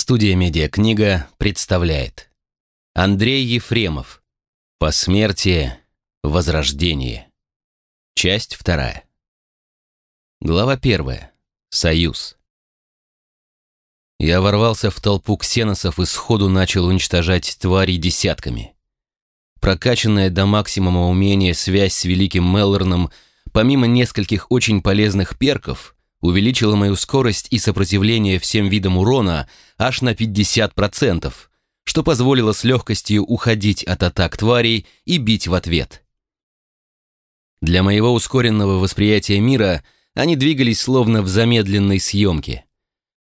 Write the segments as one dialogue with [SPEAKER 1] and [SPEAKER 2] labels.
[SPEAKER 1] Студия «Медиакнига» представляет Андрей Ефремов «Посмертие. Возрождение». Часть вторая. Глава первая. Союз. Я ворвался в толпу ксеносов и сходу начал уничтожать твари десятками. Прокачанное до максимума умение связь с великим Меллорном, помимо нескольких очень полезных перков, увеличила мою скорость и сопротивление всем видам урона аж на 50%, что позволило с легкостью уходить от атак тварей и бить в ответ. Для моего ускоренного восприятия мира они двигались словно в замедленной съемке.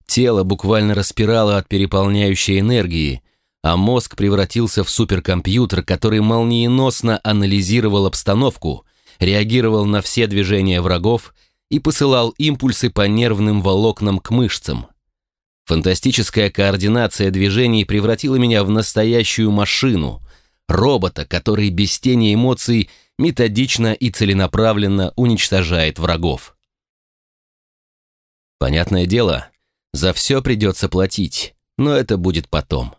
[SPEAKER 1] Тело буквально распирало от переполняющей энергии, а мозг превратился в суперкомпьютер, который молниеносно анализировал обстановку, реагировал на все движения врагов и посылал импульсы по нервным волокнам к мышцам. Фантастическая координация движений превратила меня в настоящую машину, робота, который без тени эмоций методично и целенаправленно уничтожает врагов. Понятное дело, за все придется платить, но это будет потом.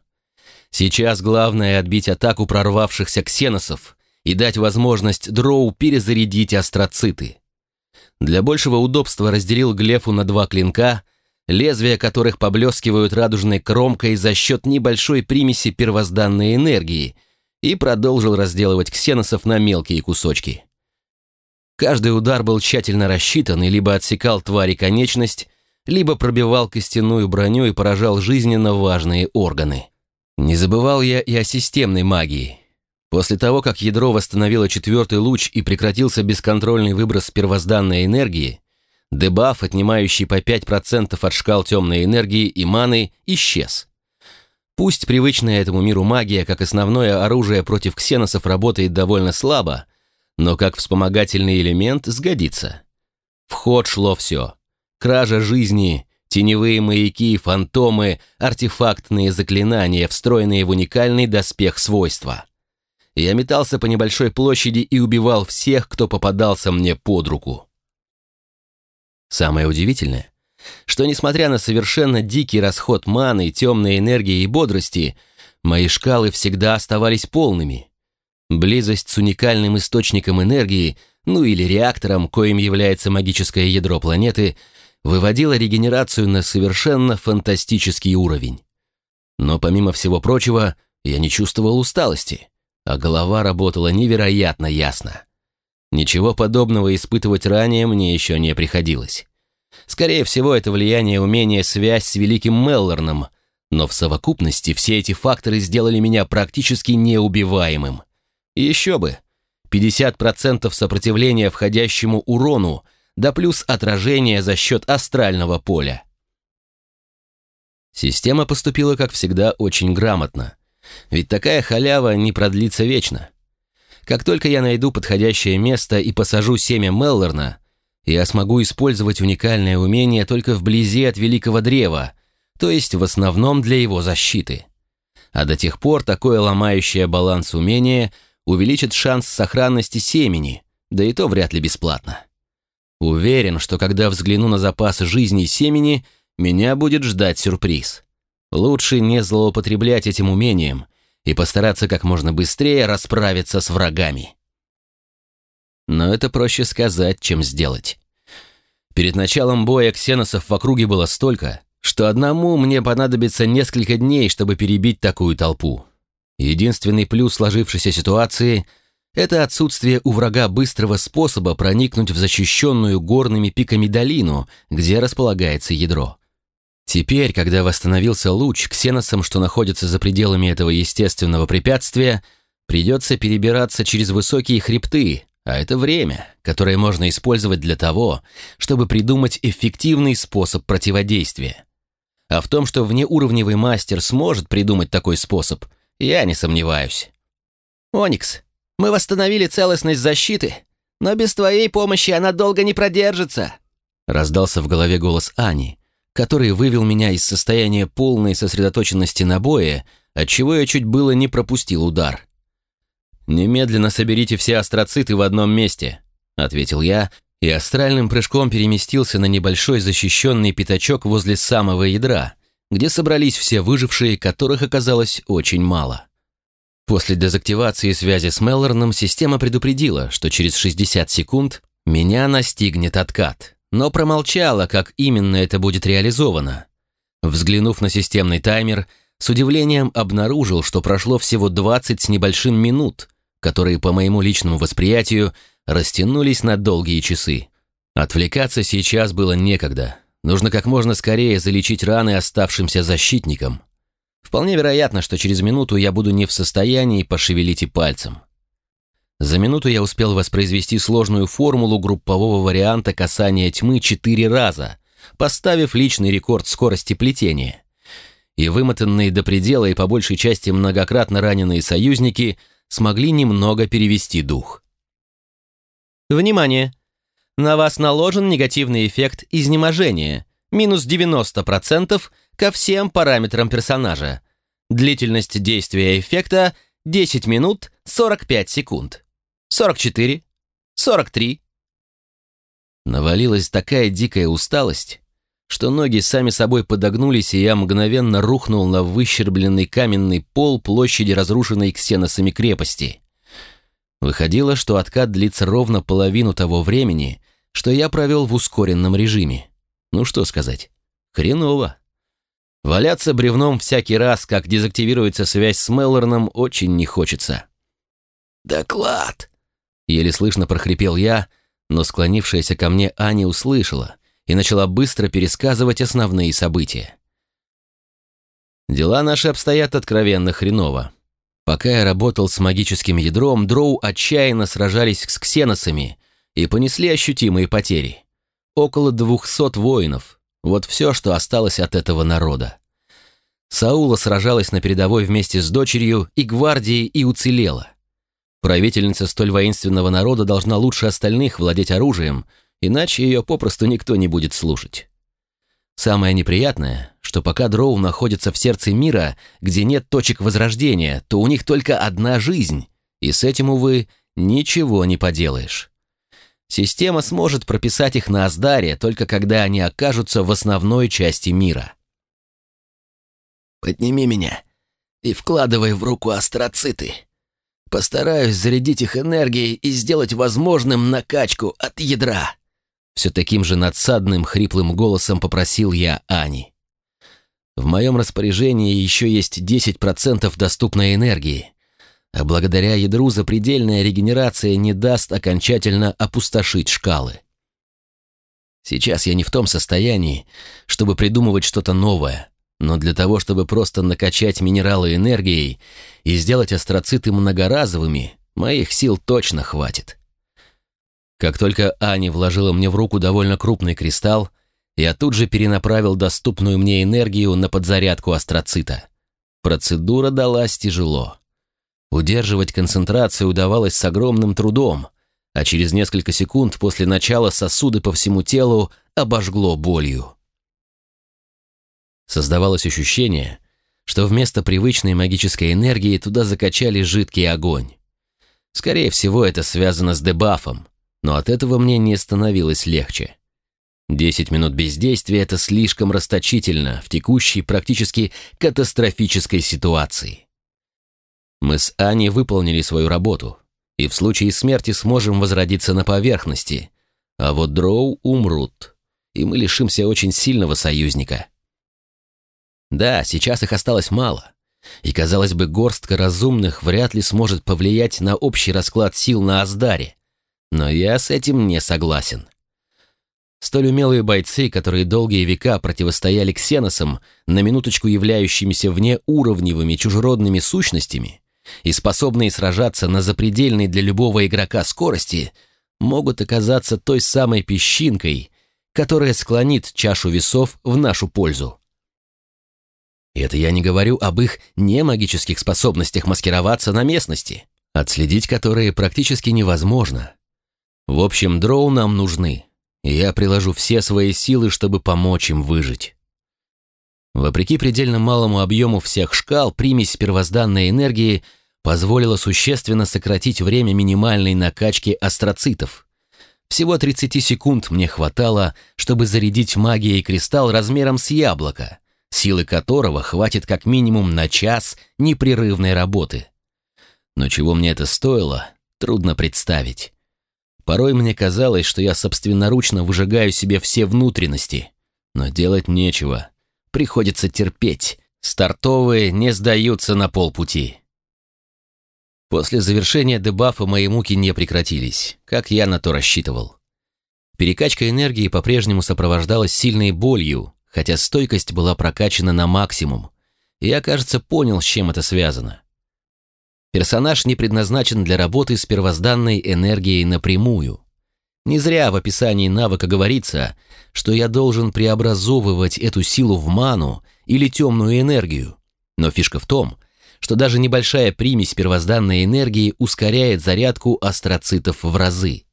[SPEAKER 1] Сейчас главное отбить атаку прорвавшихся ксеносов и дать возможность дроу перезарядить астроциты. Для большего удобства разделил глефу на два клинка, лезвия которых поблескивают радужной кромкой за счет небольшой примеси первозданной энергии, и продолжил разделывать ксеносов на мелкие кусочки. Каждый удар был тщательно рассчитан и либо отсекал твари конечность, либо пробивал костяную броню и поражал жизненно важные органы. Не забывал я и о системной магии. После того, как ядро восстановило четвертый луч и прекратился бесконтрольный выброс первозданной энергии, дебаф, отнимающий по 5% от шкал темной энергии и маны, исчез. Пусть привычная этому миру магия, как основное оружие против ксеносов, работает довольно слабо, но как вспомогательный элемент сгодится. В ход шло все. Кража жизни, теневые маяки, фантомы, артефактные заклинания, встроенные в уникальный доспех свойства. Я метался по небольшой площади и убивал всех, кто попадался мне под руку. Самое удивительное, что несмотря на совершенно дикий расход маны, темной энергии и бодрости, мои шкалы всегда оставались полными. Близость с уникальным источником энергии, ну или реактором, коим является магическое ядро планеты, выводила регенерацию на совершенно фантастический уровень. Но помимо всего прочего, я не чувствовал усталости а голова работала невероятно ясно. Ничего подобного испытывать ранее мне еще не приходилось. Скорее всего, это влияние умения связь с великим Меллорном, но в совокупности все эти факторы сделали меня практически неубиваемым. И еще бы, 50% сопротивления входящему урону, да плюс отражение за счет астрального поля. Система поступила, как всегда, очень грамотно. Ведь такая халява не продлится вечно. Как только я найду подходящее место и посажу семя Меллорна, я смогу использовать уникальное умение только вблизи от великого древа, то есть в основном для его защиты. А до тех пор такое ломающее баланс умение увеличит шанс сохранности семени, да и то вряд ли бесплатно. Уверен, что когда взгляну на запас жизни семени, меня будет ждать сюрприз. Лучше не злоупотреблять этим умением и постараться как можно быстрее расправиться с врагами. Но это проще сказать, чем сделать. Перед началом боя ксеносов в округе было столько, что одному мне понадобится несколько дней, чтобы перебить такую толпу. Единственный плюс сложившейся ситуации – это отсутствие у врага быстрого способа проникнуть в защищенную горными пиками долину, где располагается ядро. Теперь, когда восстановился луч, ксеносам, что находятся за пределами этого естественного препятствия, придется перебираться через высокие хребты, а это время, которое можно использовать для того, чтобы придумать эффективный способ противодействия. А в том, что внеуровневый мастер сможет придумать такой способ, я не сомневаюсь.
[SPEAKER 2] «Оникс, мы восстановили целостность защиты, но без твоей помощи она долго не продержится»,
[SPEAKER 1] раздался в голове голос Ани, который вывел меня из состояния полной сосредоточенности на бое, отчего я чуть было не пропустил удар. «Немедленно соберите все астроциты в одном месте», — ответил я, и астральным прыжком переместился на небольшой защищенный пятачок возле самого ядра, где собрались все выжившие, которых оказалось очень мало. После дезактивации связи с Меллорном система предупредила, что через 60 секунд меня настигнет откат, но промолчала, как именно это будет реализовано. Взглянув на системный таймер, с удивлением обнаружил, что прошло всего 20 с небольшим минут, которые, по моему личному восприятию, растянулись на долгие часы. Отвлекаться сейчас было некогда. Нужно как можно скорее залечить раны оставшимся защитникам. Вполне вероятно, что через минуту я буду не в состоянии пошевелить и пальцем. За минуту я успел воспроизвести сложную формулу группового варианта касания тьмы четыре раза, поставив личный рекорд скорости плетения. И вымотанные до предела и по большей части многократно раненые союзники смогли немного перевести дух.
[SPEAKER 2] Внимание! На вас наложен негативный эффект изнеможения, минус 90% ко всем параметрам персонажа. Длительность действия эффекта 10 минут 45 секунд. 44, 43.
[SPEAKER 1] Навалилась такая дикая усталость, что ноги сами собой подогнулись, и я мгновенно рухнул на выщербленный каменный пол площади разрушенной ксеносами крепости. Выходило, что откат длится ровно половину того времени, что я провел в ускоренном режиме. Ну что сказать, хреново. Валяться бревном всякий раз, как дезактивируется связь с Меллорном, очень не хочется. «Доклад!» — еле слышно прохрипел я, но склонившаяся ко мне Аня услышала и начала быстро пересказывать основные события. Дела наши обстоят откровенно хреново. Пока я работал с магическим ядром, дроу отчаянно сражались с ксеносами и понесли ощутимые потери. Около двухсот воинов. Вот все, что осталось от этого народа. Саула сражалась на передовой вместе с дочерью и гвардией и уцелела. Правительница столь воинственного народа должна лучше остальных владеть оружием, иначе ее попросту никто не будет слушать. Самое неприятное, что пока дроу находятся в сердце мира, где нет точек возрождения, то у них только одна жизнь, и с этим, увы, ничего не поделаешь. Система сможет прописать их на Аздаре, только когда они окажутся в основной части мира.
[SPEAKER 3] «Подними меня и вкладывай в руку астроциты. Постараюсь зарядить их энергией и сделать возможным накачку от ядра»,
[SPEAKER 1] все таким же надсадным, хриплым голосом попросил я Ани. В моем распоряжении еще есть 10% доступной энергии, а благодаря ядру запредельная регенерация не даст окончательно опустошить шкалы. Сейчас я не в том состоянии, чтобы придумывать что-то новое, но для того, чтобы просто накачать минералы энергией и сделать астроциты многоразовыми, моих сил точно хватит. Как только Аня вложила мне в руку довольно крупный кристалл, я тут же перенаправил доступную мне энергию на подзарядку астроцита. Процедура далась тяжело. Удерживать концентрацию удавалось с огромным трудом, а через несколько секунд после начала сосуды по всему телу обожгло болью. Создавалось ощущение, что вместо привычной магической энергии туда закачали жидкий огонь. Скорее всего, это связано с дебафом, но от этого мне не становилось легче. Десять минут бездействия — это слишком расточительно в текущей, практически катастрофической ситуации. Мы с Аней выполнили свою работу, и в случае смерти сможем возродиться на поверхности, а вот дроу умрут, и мы лишимся очень сильного союзника. Да, сейчас их осталось мало, и, казалось бы, горстка разумных вряд ли сможет повлиять на общий расклад сил на Аздаре, но я с этим не согласен. Столь умелые бойцы, которые долгие века противостояли ксеносам, на минуточку являющимися внеуровневыми чужеродными сущностями, и способные сражаться на запредельной для любого игрока скорости, могут оказаться той самой песчинкой, которая склонит чашу весов в нашу пользу. И это я не говорю об их немагических способностях маскироваться на местности, отследить которые практически невозможно. В общем, дроу нам нужны, и я приложу все свои силы, чтобы помочь им выжить. Вопреки предельно малому объему всех шкал, примесь первозданной энергии позволила существенно сократить время минимальной накачки астроцитов. Всего 30 секунд мне хватало, чтобы зарядить магией кристалл размером с яблоко, силы которого хватит как минимум на час непрерывной работы. Но чего мне это стоило, трудно представить. Порой мне казалось, что я собственноручно выжигаю себе все внутренности. Но делать нечего. Приходится терпеть. Стартовые не сдаются на полпути. После завершения дебафа мои муки не прекратились, как я на то рассчитывал. Перекачка энергии по-прежнему сопровождалась сильной болью, хотя стойкость была прокачана на максимум. И я, кажется, понял, с чем это связано. Персонаж не предназначен для работы с первозданной энергией напрямую. Не зря в описании навыка говорится, что я должен преобразовывать эту силу в ману или темную энергию. Но фишка в том, что даже небольшая примесь первозданной энергии ускоряет зарядку астроцитов в разы.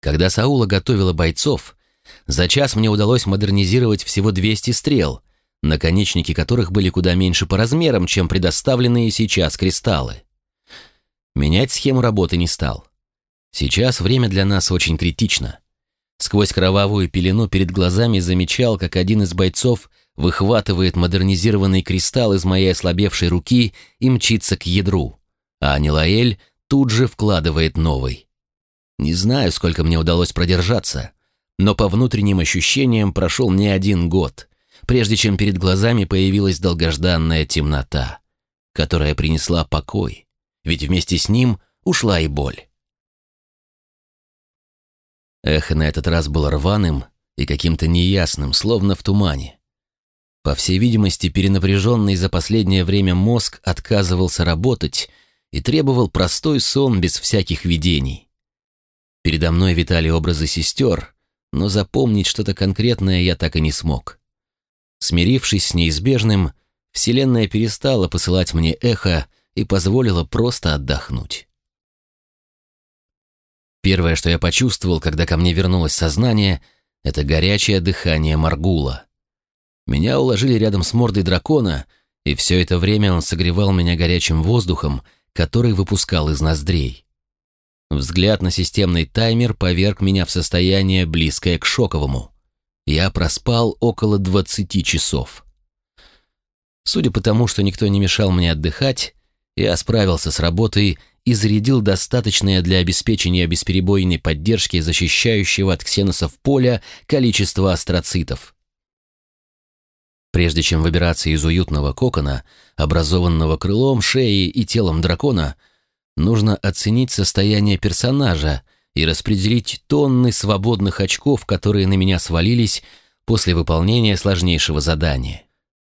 [SPEAKER 1] Когда Саула готовила бойцов, за час мне удалось модернизировать всего 200 стрел, наконечники которых были куда меньше по размерам, чем предоставленные сейчас кристаллы. Менять схему работы не стал. Сейчас время для нас очень критично. Сквозь кровавую пелену перед глазами замечал, как один из бойцов выхватывает модернизированный кристалл из моей ослабевшей руки и мчится к ядру, а Нилаэль тут же вкладывает новый. Не знаю, сколько мне удалось продержаться, но по внутренним ощущениям прошел не один год — прежде чем перед глазами появилась долгожданная темнота, которая принесла покой, ведь вместе с ним ушла и боль. Эхо на этот раз было рваным и каким-то неясным, словно в тумане. По всей видимости, перенапряженный за последнее время мозг отказывался работать и требовал простой сон без всяких видений. Передо мной витали образы сестер, но запомнить что-то конкретное я так и не смог. Смирившись с неизбежным, Вселенная перестала посылать мне эхо и позволила просто отдохнуть. Первое, что я почувствовал, когда ко мне вернулось сознание, это горячее дыхание Маргула. Меня уложили рядом с мордой дракона, и все это время он согревал меня горячим воздухом, который выпускал из ноздрей. Взгляд на системный таймер поверг меня в состояние, близкое к шоковому. Я проспал около 20 часов. Судя по тому, что никто не мешал мне отдыхать, я справился с работой и зарядил достаточное для обеспечения бесперебойной поддержки защищающего от ксеносов поля количество астроцитов. Прежде чем выбираться из уютного кокона, образованного крылом, шеей и телом дракона, нужно оценить состояние персонажа и распределить тонны свободных очков, которые на меня свалились после выполнения сложнейшего задания.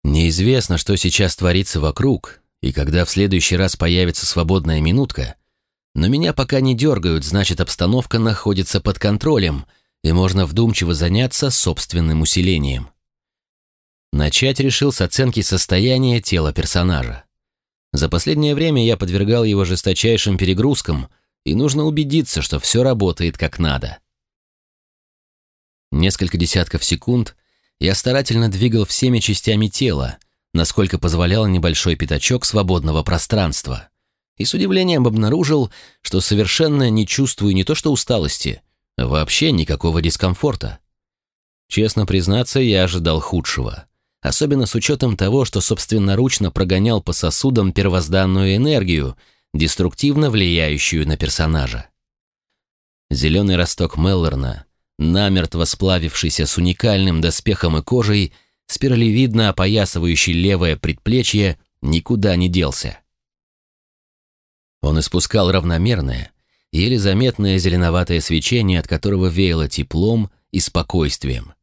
[SPEAKER 1] Неизвестно, что сейчас творится вокруг, и когда в следующий раз появится свободная минутка, но меня пока не дергают, значит обстановка находится под контролем, и можно вдумчиво заняться собственным усилением. Начать решил с оценки состояния тела персонажа. За последнее время я подвергал его жесточайшим перегрузкам, и нужно убедиться, что все работает как надо. Несколько десятков секунд я старательно двигал всеми частями тела, насколько позволял небольшой пятачок свободного пространства, и с удивлением обнаружил, что совершенно не чувствую не то что усталости, а вообще никакого дискомфорта. Честно признаться, я ожидал худшего, особенно с учетом того, что собственноручно прогонял по сосудам первозданную энергию — деструктивно влияющую на персонажа. Зеленый росток Меллорна, намертво сплавившийся с уникальным доспехом и кожей, спиралевидно опоясывающий левое предплечье, никуда не делся. Он испускал равномерное, еле заметное зеленоватое свечение, от которого веяло теплом и спокойствием.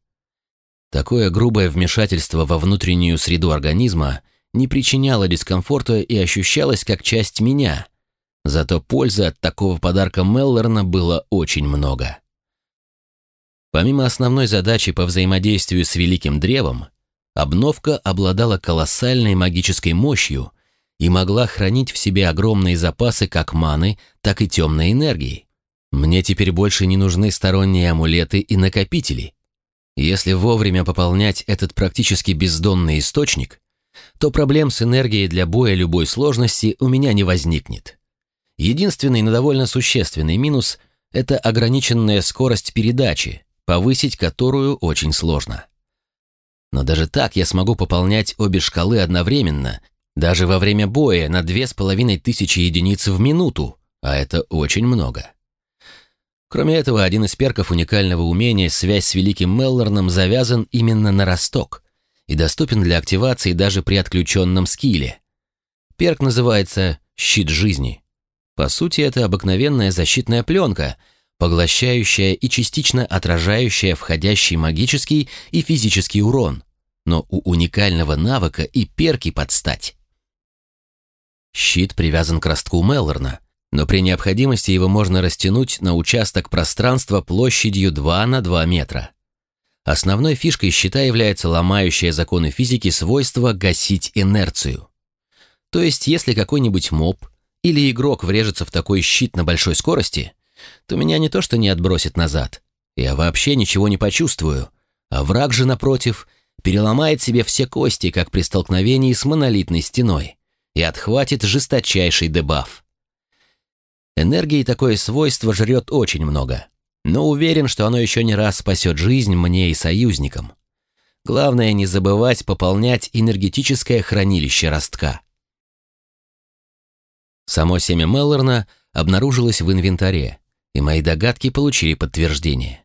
[SPEAKER 1] Такое грубое вмешательство во внутреннюю среду организма – не причиняло дискомфорта и ощущалось как часть меня. Зато пользы от такого подарка Меллорна было очень много. Помимо основной задачи по взаимодействию с Великим Древом, обновка обладала колоссальной магической мощью и могла хранить в себе огромные запасы как маны, так и темной энергии. Мне теперь больше не нужны сторонние амулеты и накопители. Если вовремя пополнять этот практически бездонный источник, то проблем с энергией для боя любой сложности у меня не возникнет. Единственный, но довольно существенный минус – это ограниченная скорость передачи, повысить которую очень сложно. Но даже так я смогу пополнять обе шкалы одновременно, даже во время боя на две с половиной тысячи единиц в минуту, а это очень много. Кроме этого, один из перков уникального умения «Связь с Великим Меллорном» завязан именно на росток и доступен для активации даже при отключенном скилле. Перк называется «Щит жизни». По сути, это обыкновенная защитная пленка, поглощающая и частично отражающая входящий магический и физический урон, но у уникального навыка и перки подстать. Щит привязан к ростку Меллорна, но при необходимости его можно растянуть на участок пространства площадью 2 на 2 метра. Основной фишкой щита является ломающее законы физики свойство гасить инерцию. То есть, если какой-нибудь моб или игрок врежется в такой щит на большой скорости, то меня не то что не отбросит назад, я вообще ничего не почувствую, а враг же, напротив, переломает себе все кости, как при столкновении с монолитной стеной, и отхватит жесточайший дебаф. Энергии такое свойство жрет очень много, но уверен, что оно еще не раз спасет жизнь мне и союзникам. Главное не забывать пополнять энергетическое хранилище ростка. Само семя Меллорна обнаружилось в инвентаре, и мои догадки получили подтверждение.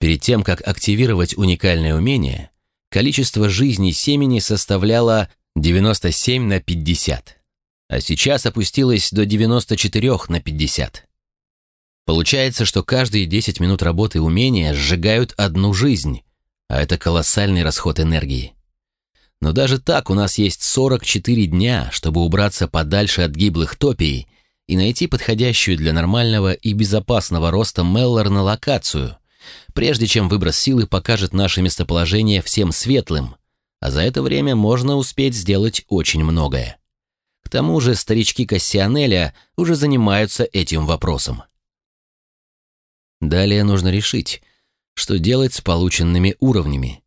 [SPEAKER 1] Перед тем, как активировать уникальное умение, количество жизней семени составляло 97 на 50, а сейчас опустилось до 94 на 50. Получается, что каждые 10 минут работы умения сжигают одну жизнь, а это колоссальный расход энергии. Но даже так у нас есть 44 дня, чтобы убраться подальше от гиблых топий и найти подходящую для нормального и безопасного роста Меллорна локацию, прежде чем выброс силы покажет наше местоположение всем светлым, а за это время можно успеть сделать очень многое. Тому же старички Кассионеля уже занимаются этим вопросом. Далее нужно решить, что делать с полученными уровнями.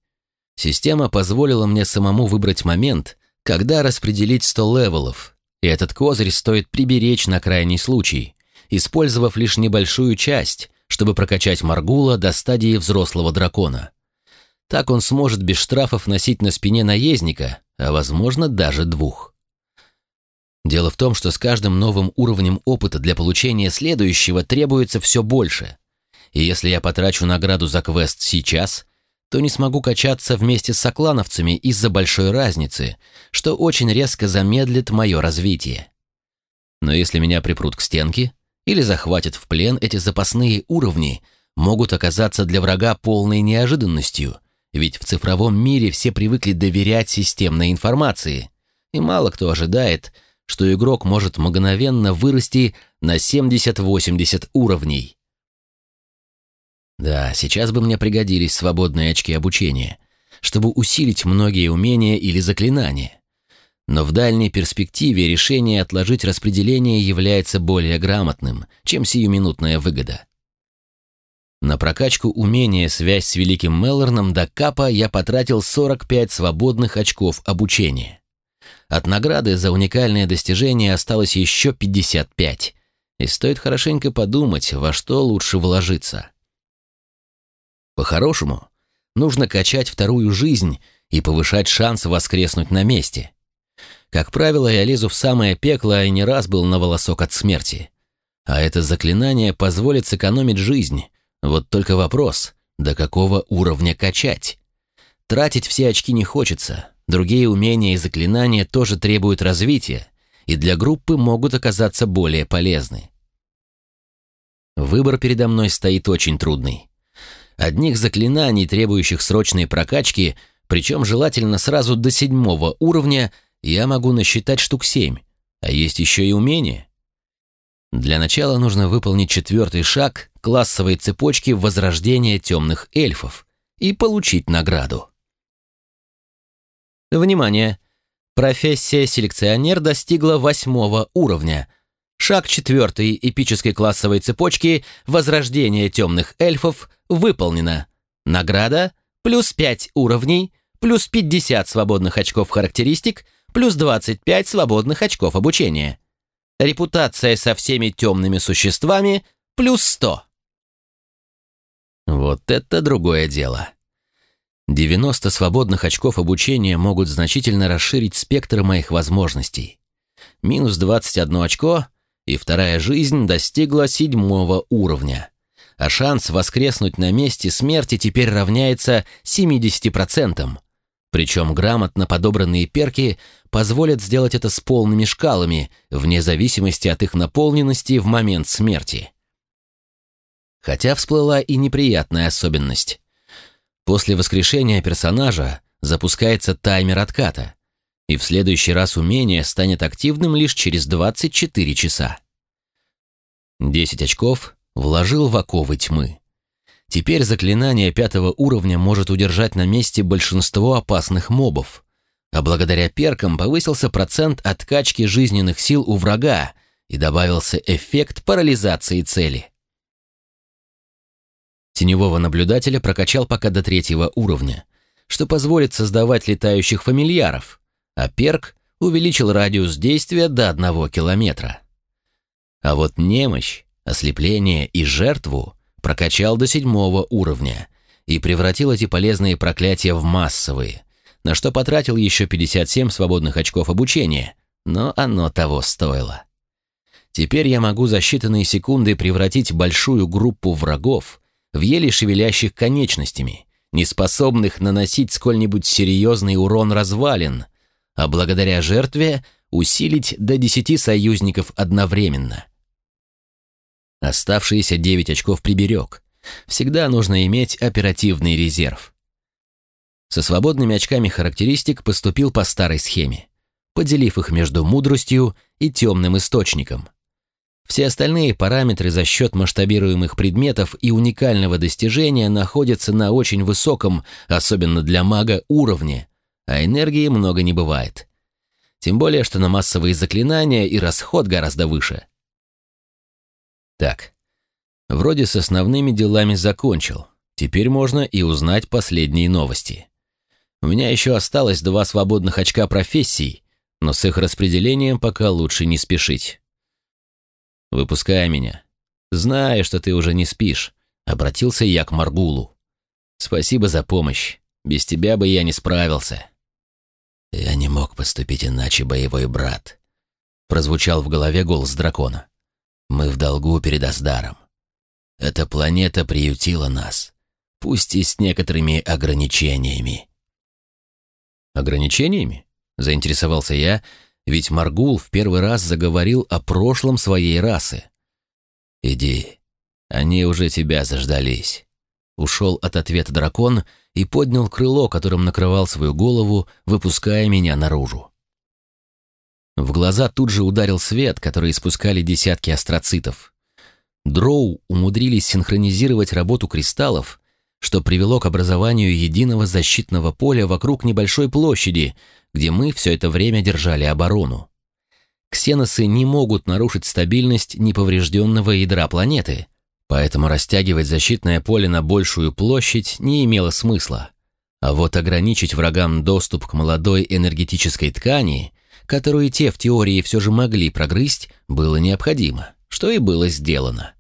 [SPEAKER 1] Система позволила мне самому выбрать момент, когда распределить 100 левелов, и этот козырь стоит приберечь на крайний случай, использовав лишь небольшую часть, чтобы прокачать Маргула до стадии взрослого дракона. Так он сможет без штрафов носить на спине наездника, а возможно даже двух. Дело в том, что с каждым новым уровнем опыта для получения следующего требуется все больше. И если я потрачу награду за квест сейчас, то не смогу качаться вместе с соклановцами из-за большой разницы, что очень резко замедлит мое развитие. Но если меня припрут к стенке или захватят в плен, эти запасные уровни могут оказаться для врага полной неожиданностью, ведь в цифровом мире все привыкли доверять системной информации, и мало кто ожидает, что игрок может мгновенно вырасти на 70-80 уровней. Да, сейчас бы мне пригодились свободные очки обучения, чтобы усилить многие умения или заклинания. Но в дальней перспективе решение отложить распределение является более грамотным, чем сиюминутная выгода. На прокачку умения «Связь с Великим Меллорном» до капа я потратил 45 свободных очков обучения. От награды за уникальное достижение осталось еще 55, и стоит хорошенько подумать, во что лучше вложиться. По-хорошему, нужно качать вторую жизнь и повышать шанс воскреснуть на месте. Как правило, я лезу в самое пекло и не раз был на волосок от смерти. А это заклинание позволит сэкономить жизнь. Вот только вопрос, до какого уровня качать? Тратить все очки не хочется. Другие умения и заклинания тоже требуют развития, и для группы могут оказаться более полезны. Выбор передо мной стоит очень трудный. Одних заклинаний, требующих срочной прокачки, причем желательно сразу до седьмого уровня, я могу насчитать штук семь, а есть еще и умения. Для начала нужно выполнить четвертый шаг классовой цепочки возрождения темных эльфов и получить награду. Внимание! Профессия селекционер достигла восьмого уровня. Шаг четвертой эпической классовой цепочки возрождения темных эльфов выполнено. Награда плюс 5 уровней, плюс 50 свободных очков характеристик, плюс 25 свободных очков обучения. Репутация со всеми темными существами плюс 100. Вот это другое дело. 90 свободных очков обучения могут значительно расширить спектр моих возможностей. Минус 21 очко, и вторая жизнь достигла седьмого уровня. А шанс воскреснуть на месте смерти теперь равняется 70%. Причем грамотно подобранные перки позволят сделать это с полными шкалами, вне зависимости от их наполненности в момент смерти. Хотя всплыла и неприятная особенность. После воскрешения персонажа запускается таймер отката, и в следующий раз умение станет активным лишь через 24 часа. 10 очков вложил в оковы тьмы. Теперь заклинание пятого уровня может удержать на месте большинство опасных мобов, а благодаря перкам повысился процент откачки жизненных сил у врага и добавился эффект парализации цели. Теневого наблюдателя прокачал пока до третьего уровня, что позволит создавать летающих фамильяров, а перк увеличил радиус действия до одного километра. А вот немощь, ослепление и жертву прокачал до седьмого уровня и превратил эти полезные проклятия в массовые, на что потратил еще 57 свободных очков обучения, но оно того стоило. Теперь я могу за считанные секунды превратить большую группу врагов в еле шевелящих конечностями, не способных наносить сколь-нибудь серьезный урон развалин, а благодаря жертве усилить до десяти союзников одновременно. Оставшиеся девять очков приберег. Всегда нужно иметь оперативный резерв. Со свободными очками характеристик поступил по старой схеме, поделив их между мудростью и темным источником. Все остальные параметры за счет масштабируемых предметов и уникального достижения находятся на очень высоком, особенно для мага, уровне, а энергии много не бывает. Тем более, что на массовые заклинания и расход гораздо выше. Так, вроде с основными делами закончил. Теперь можно и узнать последние новости. У меня еще осталось два свободных очка профессий, но с их распределением пока лучше не спешить. «Выпускай меня. Знаю, что ты уже не спишь», — обратился я к Маргулу. «Спасибо за помощь. Без тебя бы я не справился».
[SPEAKER 3] «Я не мог поступить иначе, боевой брат», — прозвучал в голове голос дракона. «Мы в долгу перед Аздаром. Эта планета приютила нас, пусть и с некоторыми ограничениями».
[SPEAKER 1] «Ограничениями?» — заинтересовался я, — ведь Маргул в первый раз заговорил о прошлом своей расы.
[SPEAKER 3] «Иди, они уже тебя заждались».
[SPEAKER 1] Ушел от ответа дракон и поднял крыло, которым накрывал свою голову, выпуская меня наружу. В глаза тут же ударил свет, который испускали десятки астроцитов. Дроу умудрились синхронизировать работу кристаллов, что привело к образованию единого защитного поля вокруг небольшой площади, где мы все это время держали оборону. Ксеносы не могут нарушить стабильность неповрежденного ядра планеты, поэтому растягивать защитное поле на большую площадь не имело смысла. А вот ограничить врагам доступ к молодой энергетической ткани, которую те в теории все же могли прогрызть, было необходимо, что и было сделано.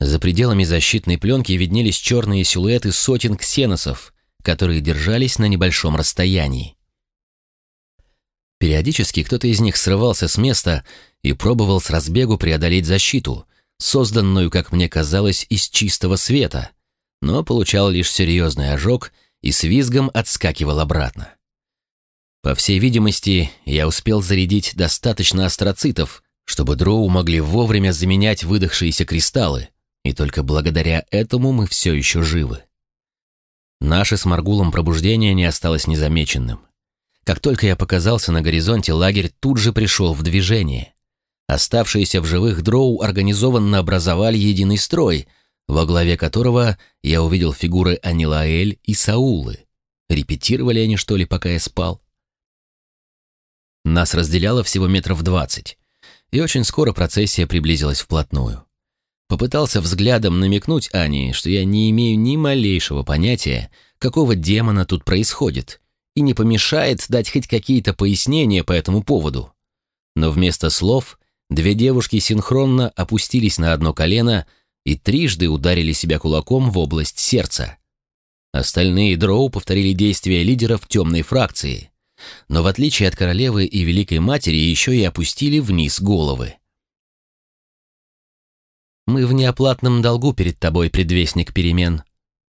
[SPEAKER 1] За пределами защитной пленки виднелись черные силуэты сотен ксеносов, которые держались на небольшом расстоянии. Периодически кто-то из них срывался с места и пробовал с разбегу преодолеть защиту, созданную, как мне казалось, из чистого света, но получал лишь серьезный ожог и с визгом отскакивал обратно. По всей видимости, я успел зарядить достаточно астроцитов, чтобы дроу могли вовремя заменять выдохшиеся кристаллы, и только благодаря этому мы все еще живы. Наше с Маргулом пробуждение не осталось незамеченным. Как только я показался на горизонте, лагерь тут же пришел в движение. Оставшиеся в живых дроу организованно образовали единый строй, во главе которого я увидел фигуры Анилаэль и Саулы. Репетировали они, что ли, пока я спал? Нас разделяло всего метров двадцать, и очень скоро процессия приблизилась вплотную. Попытался взглядом намекнуть Ане, что я не имею ни малейшего понятия, какого демона тут происходит, и не помешает дать хоть какие-то пояснения по этому поводу. Но вместо слов две девушки синхронно опустились на одно колено и трижды ударили себя кулаком в область сердца. Остальные дроу повторили действия лидеров темной фракции, но в отличие от королевы и великой матери еще и опустили вниз головы.
[SPEAKER 2] «Мы в неоплатном долгу перед тобой, предвестник перемен»,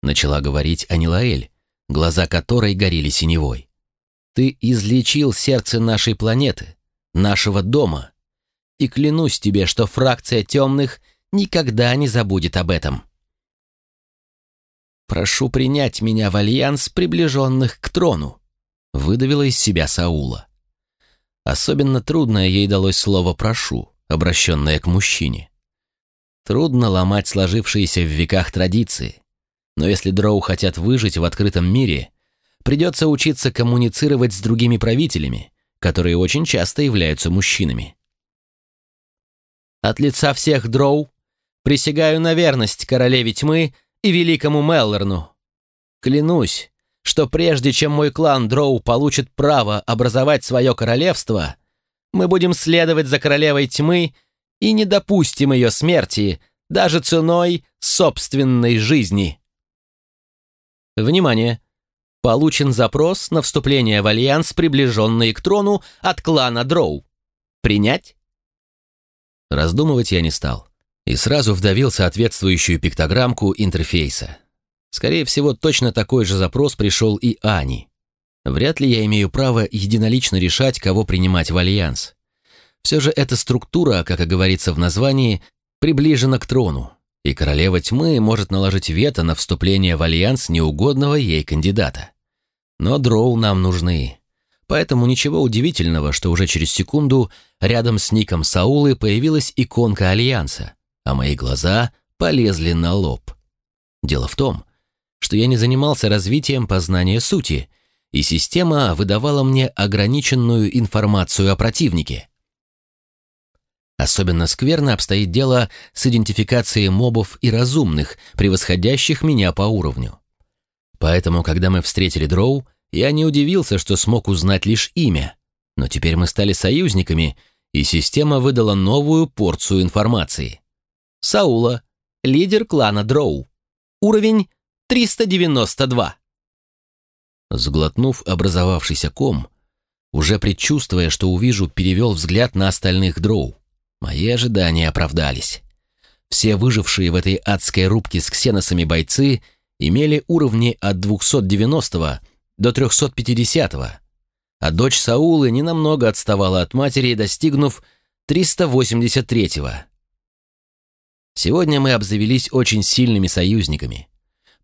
[SPEAKER 2] начала говорить Анилаэль, глаза которой горели синевой. «Ты излечил сердце нашей планеты, нашего дома, и клянусь тебе, что фракция темных никогда не забудет об этом». «Прошу принять меня в альянс приближенных к трону», выдавила из себя Саула. Особенно трудное ей далось слово «прошу», обращенное к мужчине. Трудно ломать сложившиеся в веках традиции, но если дроу хотят выжить в открытом мире, придется учиться коммуницировать с другими правителями, которые очень часто являются мужчинами. От лица всех дроу присягаю на верность королеве тьмы и великому Меллорну. Клянусь, что прежде чем мой клан Дроу получит право образовать свое королевство, мы будем следовать за королевой тьмы и не допустим ее смерти даже ценой собственной жизни. Внимание! Получен запрос на вступление в альянс, приближенный к трону от клана Дроу. Принять?
[SPEAKER 1] Раздумывать я не стал и сразу вдавил соответствующую пиктограммку интерфейса. Скорее всего, точно такой же запрос пришел и Ани. Вряд ли я имею право единолично решать, кого принимать в альянс. Все же эта структура, как и говорится в названии, приближена к трону, и королева тьмы может наложить вето на вступление в альянс неугодного ей кандидата. Но дроу нам нужны. Поэтому ничего удивительного, что уже через секунду рядом с ником Саулы появилась иконка альянса, а мои глаза полезли на лоб. Дело в том, что я не занимался развитием познания сути, и система выдавала мне ограниченную информацию о противнике. Особенно скверно обстоит дело с идентификацией мобов и разумных, превосходящих меня по уровню. Поэтому, когда мы встретили Дроу, я не удивился, что смог узнать лишь имя. Но теперь мы стали союзниками, и система выдала новую порцию информации. Саула, лидер клана Дроу. Уровень 392. Сглотнув образовавшийся ком, уже предчувствуя, что увижу, перевел взгляд на остальных дроу. Мои ожидания оправдались. Все выжившие в этой адской рубке с ксеносами бойцы имели уровни от 290 до 350, а дочь Саулы ненамного отставала от матери, достигнув 383. -го. Сегодня мы обзавелись очень сильными союзниками.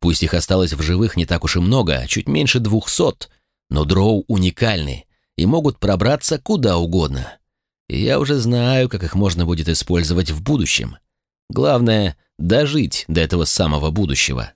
[SPEAKER 1] Пусть их осталось в живых не так уж и много, чуть меньше двухсот, но дроу уникальны и могут пробраться куда угодно. Я уже знаю, как их можно будет использовать в будущем. Главное — дожить до этого самого будущего.